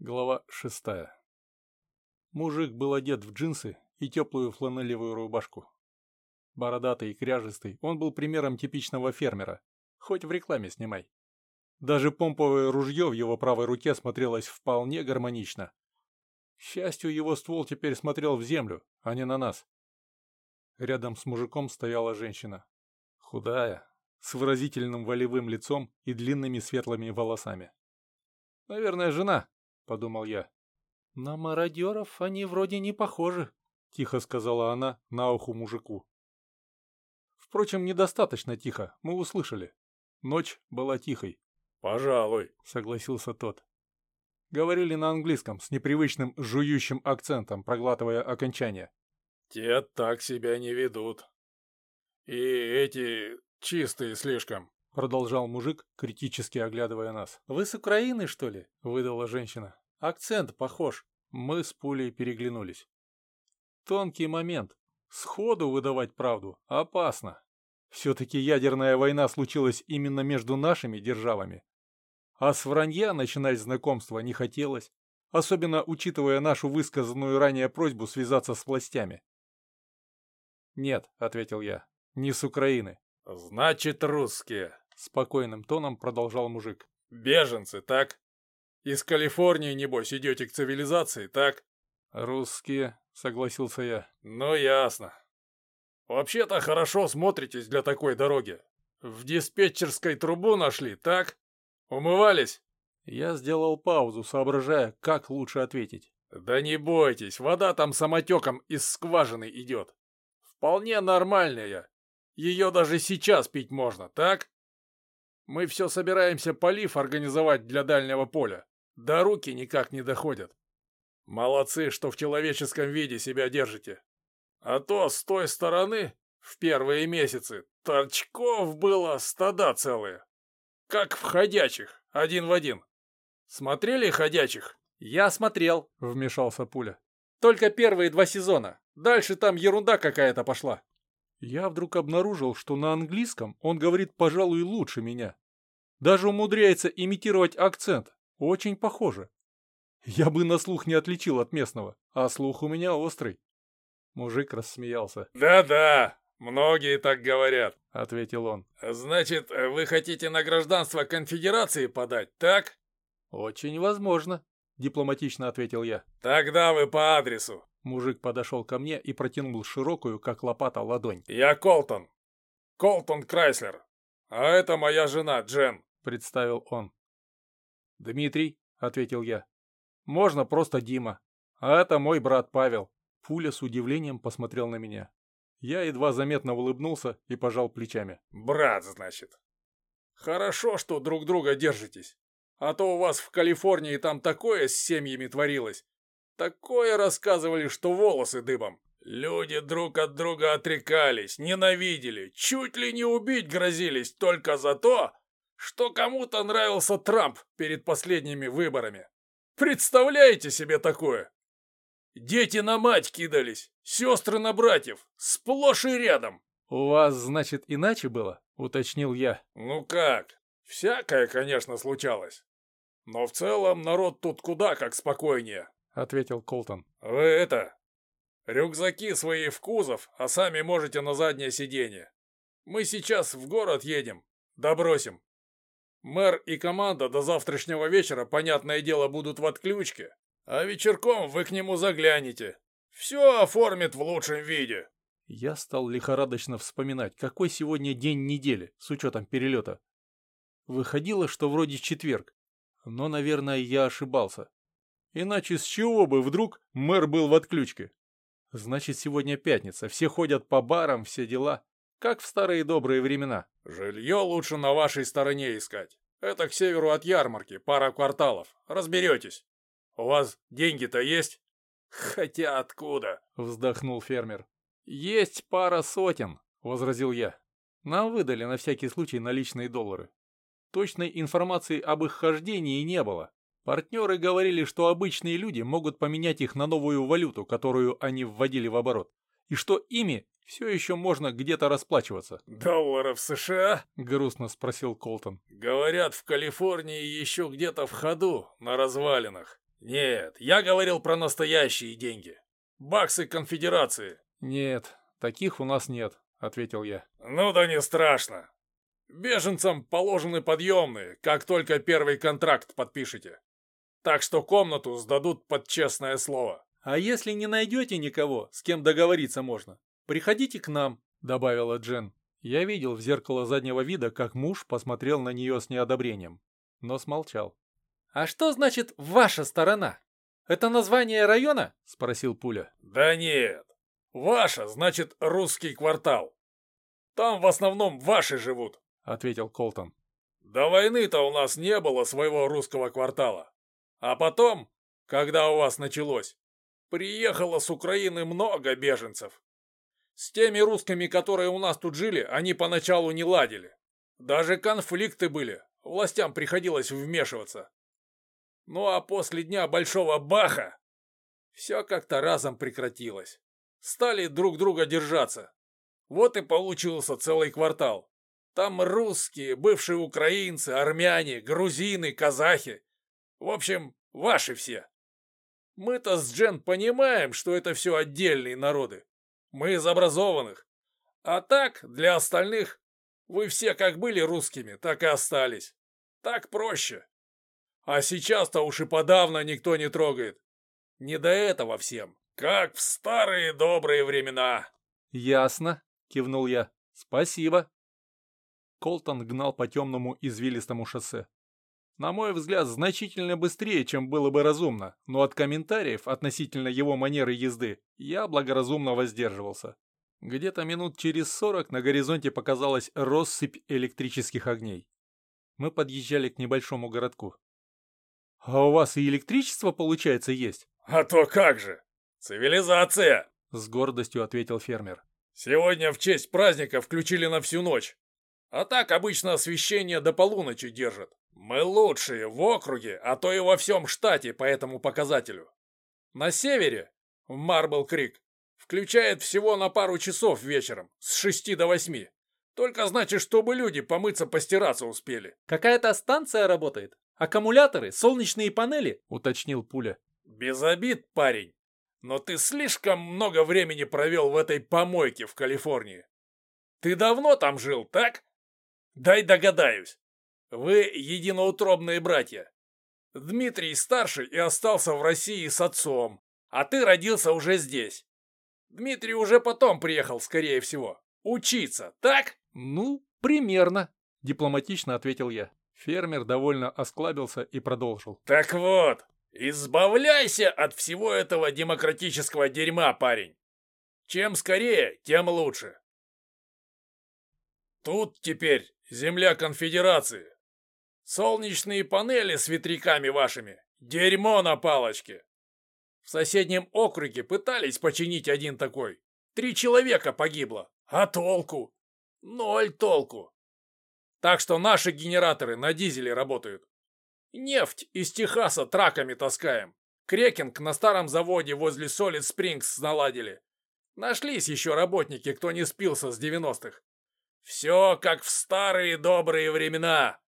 Глава шестая. Мужик был одет в джинсы и теплую фланелевую рубашку. Бородатый и кряжистый, он был примером типичного фермера, хоть в рекламе снимай. Даже помповое ружье в его правой руке смотрелось вполне гармонично. К счастью, его ствол теперь смотрел в землю, а не на нас. Рядом с мужиком стояла женщина. Худая, с выразительным волевым лицом и длинными светлыми волосами. Наверное, жена, подумал я. «На мародеров они вроде не похожи», — тихо сказала она на уху мужику. Впрочем, недостаточно тихо, мы услышали. Ночь была тихой. «Пожалуй», — согласился тот. Говорили на английском с непривычным жующим акцентом, проглатывая окончание. «Те так себя не ведут. И эти чистые слишком», — продолжал мужик, критически оглядывая нас. «Вы с Украины, что ли?» — выдала женщина. Акцент похож. Мы с пулей переглянулись. Тонкий момент. Сходу выдавать правду опасно. Все-таки ядерная война случилась именно между нашими державами. А с вранья начинать знакомство не хотелось, особенно учитывая нашу высказанную ранее просьбу связаться с властями. «Нет», — ответил я, — «не с Украины». «Значит, русские», — спокойным тоном продолжал мужик. «Беженцы, так?» Из Калифорнии, небось, идете к цивилизации, так? Русские, согласился я. Ну, ясно. Вообще-то хорошо смотритесь для такой дороги. В диспетчерской трубу нашли, так? Умывались? Я сделал паузу, соображая, как лучше ответить. Да не бойтесь, вода там самотеком из скважины идет. Вполне нормальная. Ее даже сейчас пить можно, так? Мы все собираемся полив организовать для дальнего поля. До руки никак не доходят. Молодцы, что в человеческом виде себя держите. А то с той стороны в первые месяцы торчков было стада целые. Как в ходячих, один в один. Смотрели ходячих? Я смотрел, вмешался Пуля. Только первые два сезона. Дальше там ерунда какая-то пошла. Я вдруг обнаружил, что на английском он говорит, пожалуй, лучше меня. Даже умудряется имитировать акцент, очень похоже. Я бы на слух не отличил от местного, а слух у меня острый. Мужик рассмеялся. «Да-да, многие так говорят», — ответил он. «Значит, вы хотите на гражданство конфедерации подать, так?» «Очень возможно», — дипломатично ответил я. «Тогда вы по адресу». Мужик подошел ко мне и протянул широкую, как лопата, ладонь. «Я Колтон. Колтон Крайслер. А это моя жена, Джен», — представил он. «Дмитрий», — ответил я. «Можно просто Дима. А это мой брат Павел». Пуля с удивлением посмотрел на меня. Я едва заметно улыбнулся и пожал плечами. «Брат, значит. Хорошо, что друг друга держитесь. А то у вас в Калифорнии там такое с семьями творилось. Такое рассказывали, что волосы дыбом. Люди друг от друга отрекались, ненавидели, чуть ли не убить грозились только за то, что кому-то нравился Трамп перед последними выборами. Представляете себе такое? Дети на мать кидались, сестры на братьев, сплошь и рядом. «У вас, значит, иначе было?» — уточнил я. «Ну как? Всякое, конечно, случалось. Но в целом народ тут куда как спокойнее», — ответил Колтон. «Вы это... Рюкзаки свои в кузов, а сами можете на заднее сиденье. Мы сейчас в город едем, добросим. Мэр и команда до завтрашнего вечера, понятное дело, будут в отключке. А вечерком вы к нему заглянете. Все оформит в лучшем виде. Я стал лихорадочно вспоминать, какой сегодня день недели, с учетом перелета. Выходило, что вроде четверг. Но, наверное, я ошибался. Иначе с чего бы вдруг мэр был в отключке? Значит, сегодня пятница, все ходят по барам, все дела. Как в старые добрые времена. Жилье лучше на вашей стороне искать. Это к северу от ярмарки, пара кварталов. Разберетесь. У вас деньги-то есть? Хотя откуда? Вздохнул фермер. Есть пара сотен, возразил я. Нам выдали на всякий случай наличные доллары. Точной информации об их хождении не было. Партнеры говорили, что обычные люди могут поменять их на новую валюту, которую они вводили в оборот, и что ими все еще можно где-то расплачиваться. «Долларов США?» — грустно спросил Колтон. «Говорят, в Калифорнии еще где-то в ходу, на развалинах. Нет, я говорил про настоящие деньги. Баксы конфедерации. Нет, таких у нас нет, ответил я. Ну да не страшно. Беженцам положены подъемные, как только первый контракт подпишете. Так что комнату сдадут под честное слово. А если не найдете никого, с кем договориться можно, приходите к нам, добавила Джен. Я видел в зеркало заднего вида, как муж посмотрел на нее с неодобрением, но смолчал. «А что значит «ваша сторона»? Это название района?» – спросил Пуля. «Да нет. Ваша значит русский квартал. Там в основном ваши живут», – ответил Колтон. «До войны-то у нас не было своего русского квартала. А потом, когда у вас началось, приехало с Украины много беженцев. С теми русскими, которые у нас тут жили, они поначалу не ладили. Даже конфликты были, властям приходилось вмешиваться. Ну а после дня Большого Баха все как-то разом прекратилось. Стали друг друга держаться. Вот и получился целый квартал. Там русские, бывшие украинцы, армяне, грузины, казахи. В общем, ваши все. Мы-то с Джен понимаем, что это все отдельные народы. Мы из образованных. А так, для остальных, вы все как были русскими, так и остались. Так проще. А сейчас-то уж и подавно никто не трогает. Не до этого всем. Как в старые добрые времена. Ясно, кивнул я. Спасибо. Колтон гнал по темному извилистому шоссе. На мой взгляд, значительно быстрее, чем было бы разумно, но от комментариев относительно его манеры езды я благоразумно воздерживался. Где-то минут через сорок на горизонте показалась россыпь электрических огней. Мы подъезжали к небольшому городку. «А у вас и электричество, получается, есть?» «А то как же! Цивилизация!» С гордостью ответил фермер. «Сегодня в честь праздника включили на всю ночь. А так обычно освещение до полуночи держат. Мы лучшие в округе, а то и во всем штате по этому показателю. На севере, в Марбл-Крик, включает всего на пару часов вечером, с шести до восьми. Только значит, чтобы люди помыться, постираться успели. Какая-то станция работает? Аккумуляторы, солнечные панели? Уточнил Пуля. Без обид, парень. Но ты слишком много времени провел в этой помойке в Калифорнии. Ты давно там жил, так? Дай догадаюсь. Вы единоутробные братья. Дмитрий старший и остался в России с отцом, а ты родился уже здесь. Дмитрий уже потом приехал, скорее всего. Учиться, так? Ну, примерно, дипломатично ответил я. Фермер довольно осклабился и продолжил. Так вот, избавляйся от всего этого демократического дерьма, парень. Чем скорее, тем лучше. Тут теперь земля конфедерации. Солнечные панели с ветряками вашими. Дерьмо на палочке. В соседнем округе пытались починить один такой. Три человека погибло. А толку? Ноль толку. Так что наши генераторы на дизеле работают. Нефть из Техаса траками таскаем. Крекинг на старом заводе возле Solid Springs наладили. Нашлись еще работники, кто не спился с 90-х. Все как в старые добрые времена.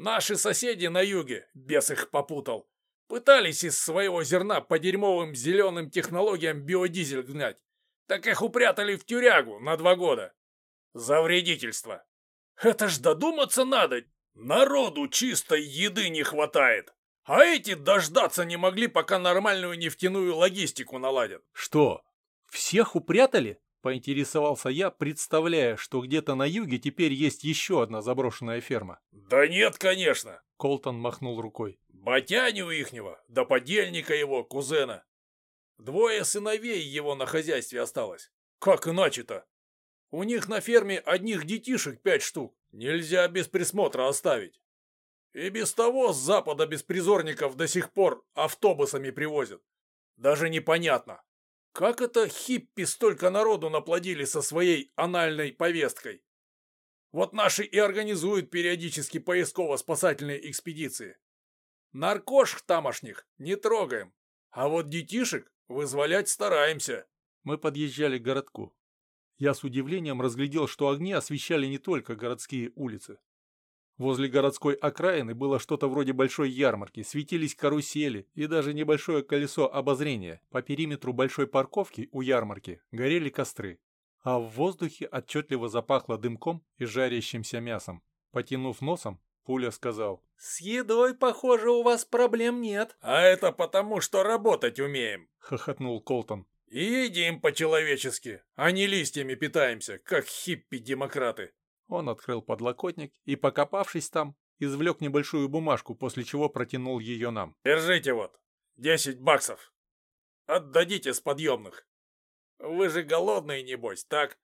Наши соседи на юге, бес их попутал, пытались из своего зерна по дерьмовым зеленым технологиям биодизель гнать. Так их упрятали в тюрягу на два года. За вредительство. Это ж додуматься надо. Народу чистой еды не хватает. А эти дождаться не могли, пока нормальную нефтяную логистику наладят. Что, всех упрятали? Поинтересовался я, представляя, что где-то на юге теперь есть еще одна заброшенная ферма. «Да нет, конечно!» Колтон махнул рукой. «Батяню ихнего, да подельника его, кузена. Двое сыновей его на хозяйстве осталось. Как иначе-то? У них на ферме одних детишек пять штук. Нельзя без присмотра оставить. И без того с запада беспризорников до сих пор автобусами привозят. Даже непонятно, как это хиппи столько народу наплодили со своей анальной повесткой? Вот наши и организуют периодически поисково-спасательные экспедиции. Наркош тамошних не трогаем, а вот детишек вызволять стараемся. Мы подъезжали к городку. Я с удивлением разглядел, что огни освещали не только городские улицы. Возле городской окраины было что-то вроде большой ярмарки, светились карусели и даже небольшое колесо обозрения. По периметру большой парковки у ярмарки горели костры. А в воздухе отчетливо запахло дымком и жарящимся мясом. Потянув носом, Пуля сказал. «С едой, похоже, у вас проблем нет». «А это потому, что работать умеем», — хохотнул Колтон. «И едим по-человечески, а не листьями питаемся, как хиппи-демократы». Он открыл подлокотник и, покопавшись там, извлек небольшую бумажку, после чего протянул ее нам. «Держите вот, десять баксов. Отдадите с подъемных. Вы же голодные, небось, так?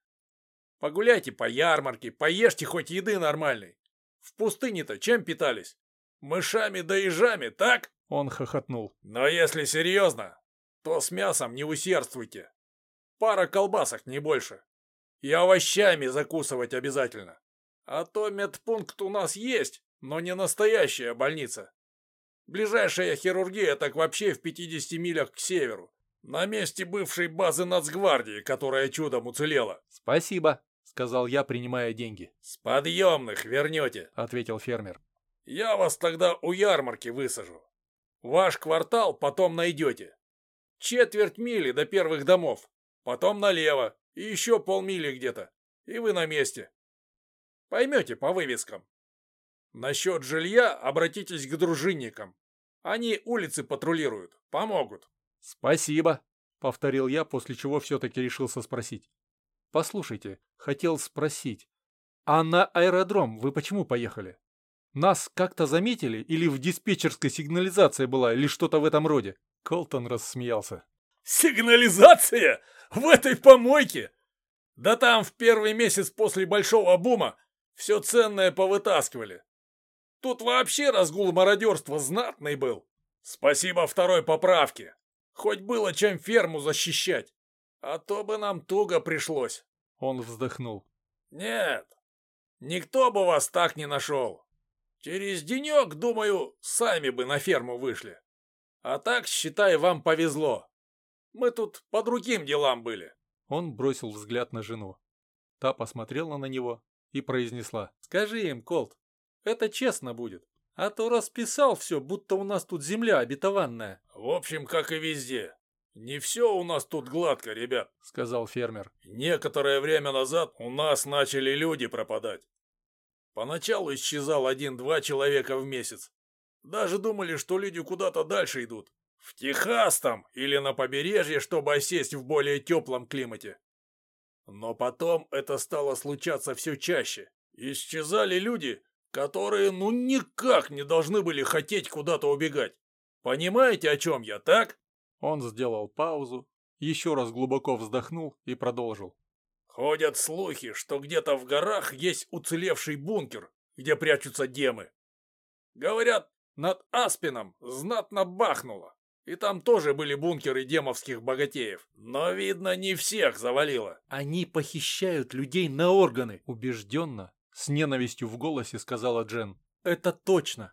Погуляйте по ярмарке, поешьте хоть еды нормальной. В пустыне-то чем питались? Мышами да ежами, так?» Он хохотнул. «Но если серьезно, то с мясом не усердствуйте. Пара колбасок, не больше. И овощами закусывать обязательно. А то медпункт у нас есть, но не настоящая больница. Ближайшая хирургия так вообще в 50 милях к северу. На месте бывшей базы нацгвардии, которая чудом уцелела. Спасибо, сказал я, принимая деньги. С подъемных вернете, ответил фермер. Я вас тогда у ярмарки высажу. Ваш квартал потом найдете. Четверть мили до первых домов. Потом налево. И еще полмили где-то. И вы на месте. Поймете по вывескам. Насчет жилья обратитесь к дружинникам. Они улицы патрулируют. Помогут. Спасибо, повторил я, после чего все-таки решился спросить. Послушайте, хотел спросить. А на аэродром вы почему поехали? Нас как-то заметили или в диспетчерской сигнализация была или что-то в этом роде? Колтон рассмеялся. Сигнализация? В этой помойке? Да там в первый месяц после большого бума все ценное повытаскивали. Тут вообще разгул мародерства знатный был. Спасибо второй поправке. Хоть было чем ферму защищать. А то бы нам туго пришлось. Он вздохнул. Нет, никто бы вас так не нашел. Через денек, думаю, сами бы на ферму вышли. А так, считай, вам повезло. Мы тут по другим делам были. Он бросил взгляд на жену. Та посмотрела на него и произнесла. «Скажи им, Колт, это честно будет. А то расписал все, будто у нас тут земля обетованная». «В общем, как и везде. Не все у нас тут гладко, ребят», — сказал фермер. «Некоторое время назад у нас начали люди пропадать. Поначалу исчезал один-два человека в месяц. Даже думали, что люди куда-то дальше идут. В Техас там или на побережье, чтобы осесть в более теплом климате. Но потом это стало случаться все чаще. Исчезали люди, которые ну никак не должны были хотеть куда-то убегать. Понимаете, о чем я, так? Он сделал паузу, еще раз глубоко вздохнул и продолжил. Ходят слухи, что где-то в горах есть уцелевший бункер, где прячутся демы. Говорят, над Аспином знатно бахнуло. И там тоже были бункеры демовских богатеев. Но, видно, не всех завалило. Они похищают людей на органы. Убежденно, с ненавистью в голосе сказала Джен. Это точно.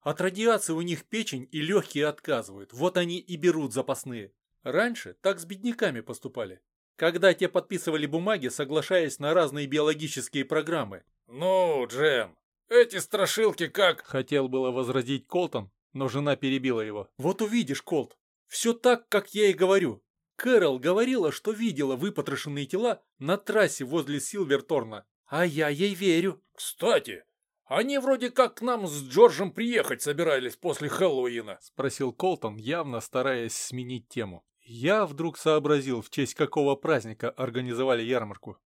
От радиации у них печень и легкие отказывают. Вот они и берут запасные. Раньше так с бедняками поступали. Когда те подписывали бумаги, соглашаясь на разные биологические программы. Ну, Джен, эти страшилки как... Хотел было возразить Колтон, но жена перебила его. «Вот увидишь, Колт, все так, как я и говорю. Кэрол говорила, что видела выпотрошенные тела на трассе возле Силверторна, а я ей верю». «Кстати, они вроде как к нам с Джорджем приехать собирались после Хэллоуина», спросил Колтон, явно стараясь сменить тему. Я вдруг сообразил, в честь какого праздника организовали ярмарку.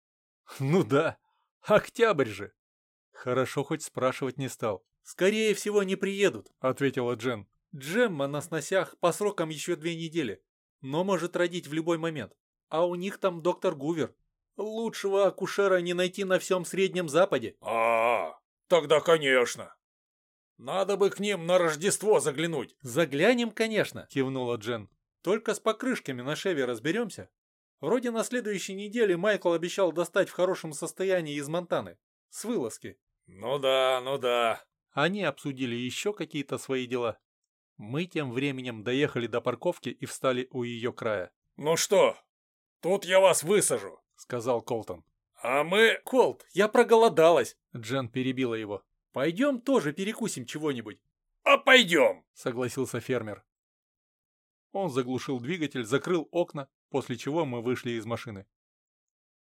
Ну да, октябрь же. Хорошо хоть спрашивать не стал. «Скорее всего, не приедут», — ответила Джен. «Джемма на сносях по срокам еще две недели, но может родить в любой момент. А у них там доктор Гувер. Лучшего акушера не найти на всем Среднем Западе». А, -а, -а тогда конечно. Надо бы к ним на Рождество заглянуть. «Заглянем, конечно», — кивнула Джен. «Только с покрышками на шеве разберемся. Вроде на следующей неделе Майкл обещал достать в хорошем состоянии из Монтаны. С вылазки». «Ну да, ну да», они обсудили еще какие-то свои дела. Мы тем временем доехали до парковки и встали у ее края. «Ну что, тут я вас высажу», — сказал Колтон. «А мы...» «Колт, я проголодалась!» Джен перебила его. Пойдем тоже перекусим чего-нибудь. А пойдем, согласился фермер. Он заглушил двигатель, закрыл окна, после чего мы вышли из машины.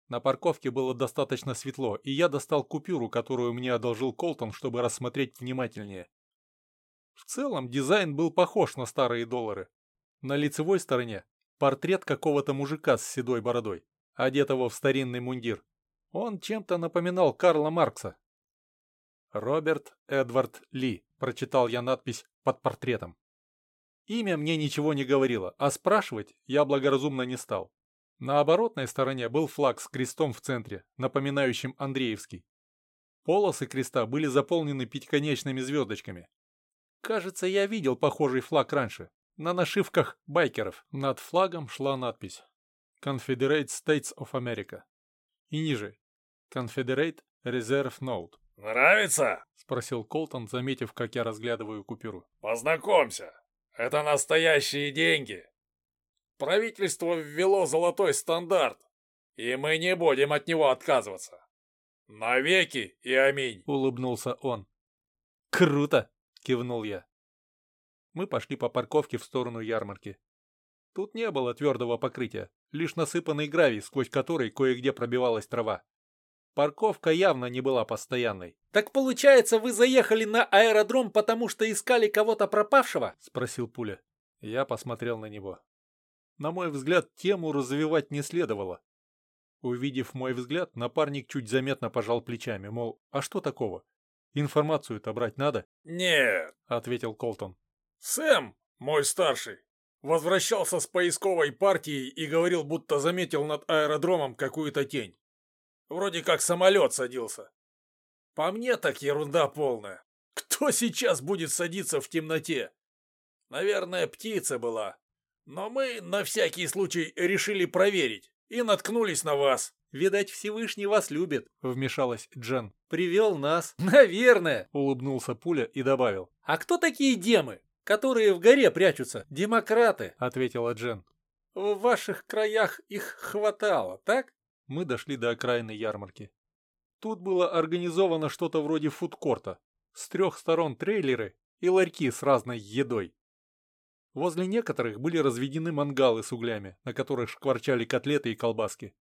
На парковке было достаточно светло, и я достал купюру, которую мне одолжил Колтон, чтобы рассмотреть внимательнее. В целом дизайн был похож на старые доллары. На лицевой стороне портрет какого-то мужика с седой бородой, одетого в старинный мундир. Он чем-то напоминал Карла Маркса. «Роберт Эдвард Ли», — прочитал я надпись под портретом. Имя мне ничего не говорило, а спрашивать я благоразумно не стал. На оборотной стороне был флаг с крестом в центре, напоминающим Андреевский. Полосы креста были заполнены пятиконечными звездочками. Кажется, я видел похожий флаг раньше, на нашивках байкеров. Над флагом шла надпись Confederate States of America. И ниже Confederate Reserve Note. «Нравится?» — спросил Колтон, заметив, как я разглядываю купюру. «Познакомься, это настоящие деньги. Правительство ввело золотой стандарт, и мы не будем от него отказываться. Навеки и аминь!» — улыбнулся он. «Круто!» — кивнул я. Мы пошли по парковке в сторону ярмарки. Тут не было твердого покрытия, лишь насыпанный гравий, сквозь который кое-где пробивалась трава. Парковка явно не была постоянной. «Так получается, вы заехали на аэродром, потому что искали кого-то пропавшего?» — спросил Пуля. Я посмотрел на него. На мой взгляд, тему развивать не следовало. Увидев мой взгляд, напарник чуть заметно пожал плечами, мол, а что такого? Информацию-то брать надо? «Нет», — ответил Колтон. «Сэм, мой старший, возвращался с поисковой партией и говорил, будто заметил над аэродромом какую-то тень. Вроде как самолет садился. По мне так ерунда полная. Кто сейчас будет садиться в темноте? Наверное, птица была. Но мы на всякий случай решили проверить и наткнулись на вас. «Видать, Всевышний вас любит», — вмешалась Джен. «Привел нас». «Наверное», — улыбнулся Пуля и добавил. «А кто такие демы, которые в горе прячутся?» «Демократы», — ответила Джен. «В ваших краях их хватало, так?» мы дошли до окраины ярмарки. Тут было организовано что-то вроде фудкорта. С трех сторон трейлеры и ларьки с разной едой. Возле некоторых были разведены мангалы с углями, на которых шкварчали котлеты и колбаски.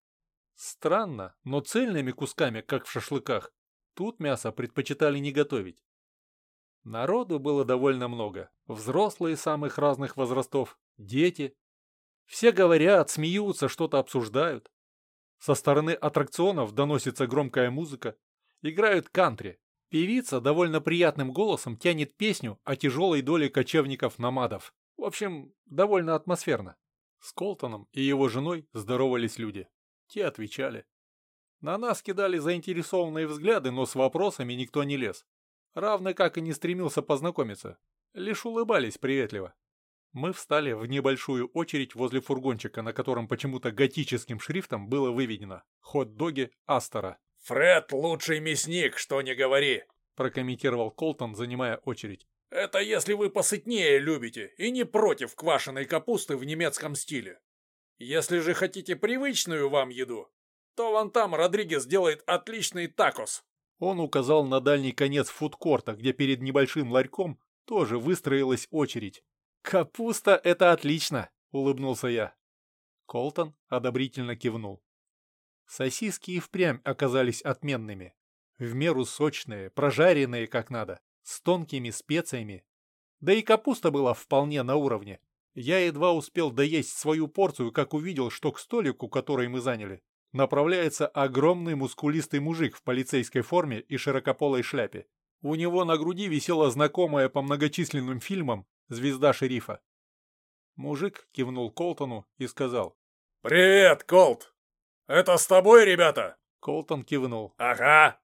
Странно, но цельными кусками, как в шашлыках, тут мясо предпочитали не готовить. Народу было довольно много. Взрослые самых разных возрастов, дети. Все говорят, смеются, что-то обсуждают. Со стороны аттракционов доносится громкая музыка. Играют кантри. Певица довольно приятным голосом тянет песню о тяжелой доле кочевников-номадов. В общем, довольно атмосферно. С Колтоном и его женой здоровались люди. Те отвечали. На нас кидали заинтересованные взгляды, но с вопросами никто не лез. Равно как и не стремился познакомиться. Лишь улыбались приветливо. Мы встали в небольшую очередь возле фургончика, на котором почему-то готическим шрифтом было выведено «Хот-доги Астора». «Фред лучший мясник, что не говори», – прокомментировал Колтон, занимая очередь. «Это если вы посытнее любите и не против квашеной капусты в немецком стиле. Если же хотите привычную вам еду, то вон там Родригес делает отличный такос». Он указал на дальний конец фудкорта, где перед небольшим ларьком тоже выстроилась очередь. «Капуста — это отлично!» — улыбнулся я. Колтон одобрительно кивнул. Сосиски и впрямь оказались отменными. В меру сочные, прожаренные как надо, с тонкими специями. Да и капуста была вполне на уровне. Я едва успел доесть свою порцию, как увидел, что к столику, который мы заняли, направляется огромный мускулистый мужик в полицейской форме и широкополой шляпе. У него на груди висела знакомая по многочисленным фильмам звезда шерифа. Мужик кивнул Колтону и сказал. «Привет, Колт! Это с тобой, ребята?» Колтон кивнул. «Ага.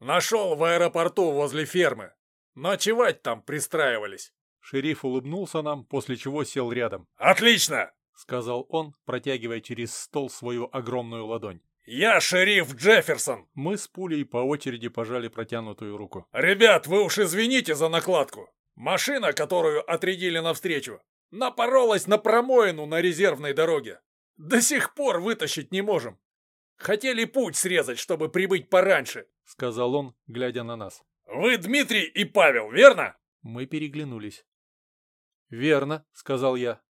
Нашел в аэропорту возле фермы. Ночевать там пристраивались». Шериф улыбнулся нам, после чего сел рядом. «Отлично!» — сказал он, протягивая через стол свою огромную ладонь. «Я шериф Джефферсон!» Мы с пулей по очереди пожали протянутую руку. «Ребят, вы уж извините за накладку. Машина, которую отрядили навстречу, напоролась на промоину на резервной дороге. До сих пор вытащить не можем. Хотели путь срезать, чтобы прибыть пораньше, сказал он, глядя на нас. Вы Дмитрий и Павел, верно?» Мы переглянулись. «Верно», — сказал я.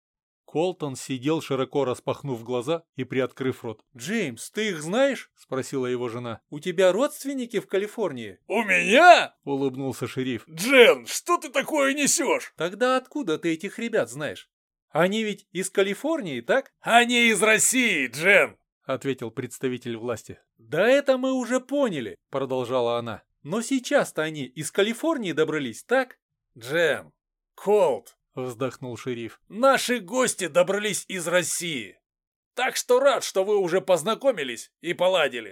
Колтон сидел, широко распахнув глаза и приоткрыв рот. «Джеймс, ты их знаешь?» — спросила его жена. «У тебя родственники в Калифорнии?» «У меня?» — улыбнулся шериф. «Джен, что ты такое несешь?» «Тогда откуда ты этих ребят знаешь? Они ведь из Калифорнии, так?» «Они из России, Джен!» — ответил представитель власти. «Да это мы уже поняли», — продолжала она. «Но сейчас-то они из Калифорнии добрались, так?» «Джен, Колт, — вздохнул шериф. «Наши гости добрались из России. Так что рад, что вы уже познакомились и поладили.